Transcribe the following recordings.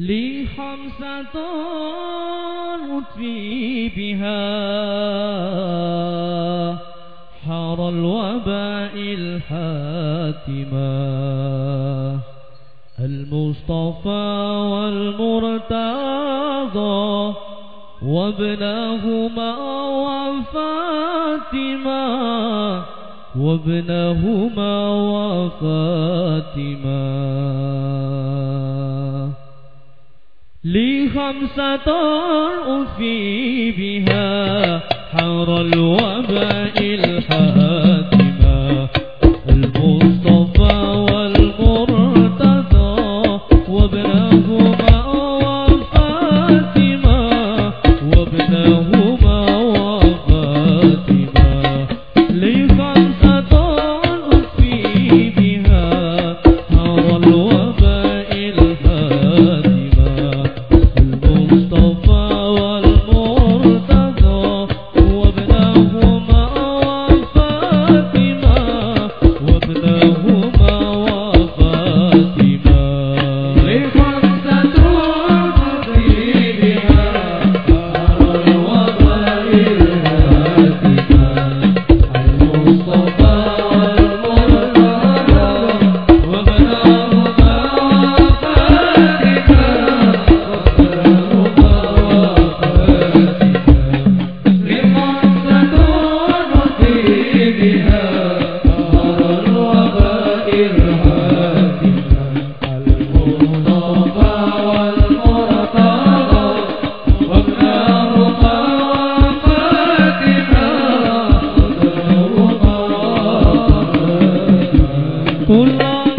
لي خمسة أطفي بها. حار الوباء الحاتمة. المصطفى والمرتضى وابنهما وفاتمة وابنهما وفاتمة لي خمسة أفي بها حر الوباء الحاتمة Oh.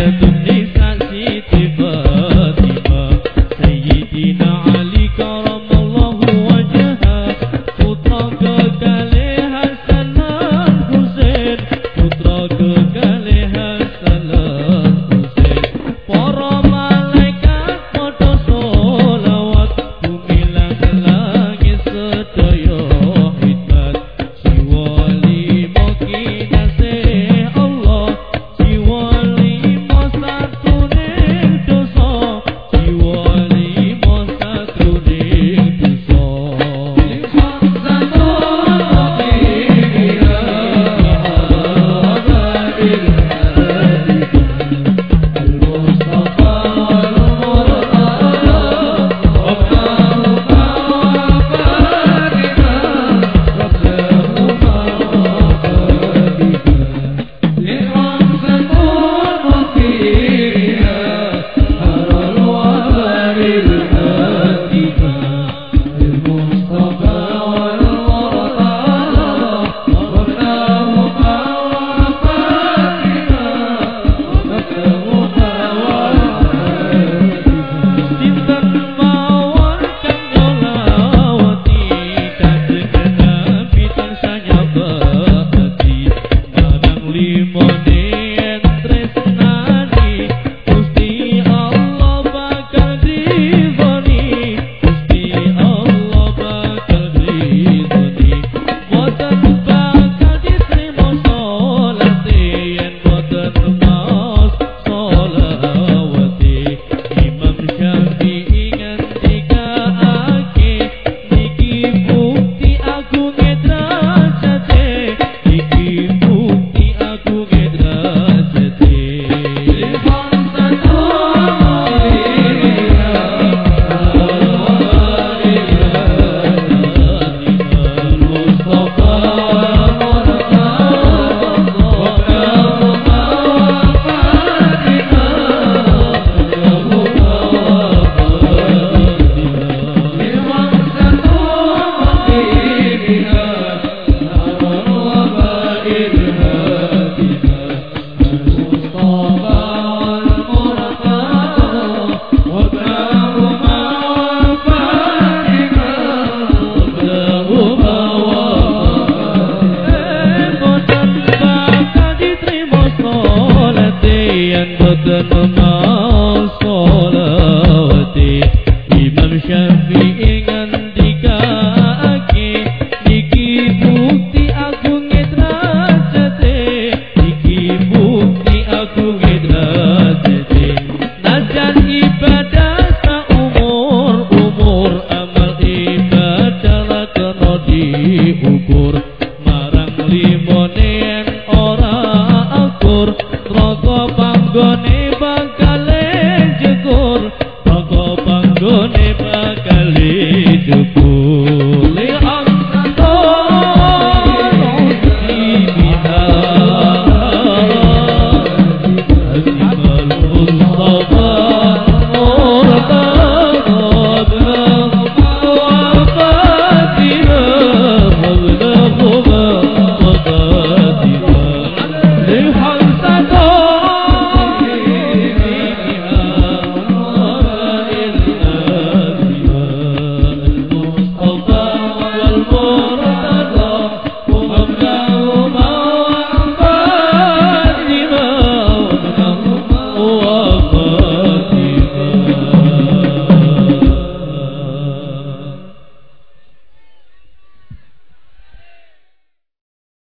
the day.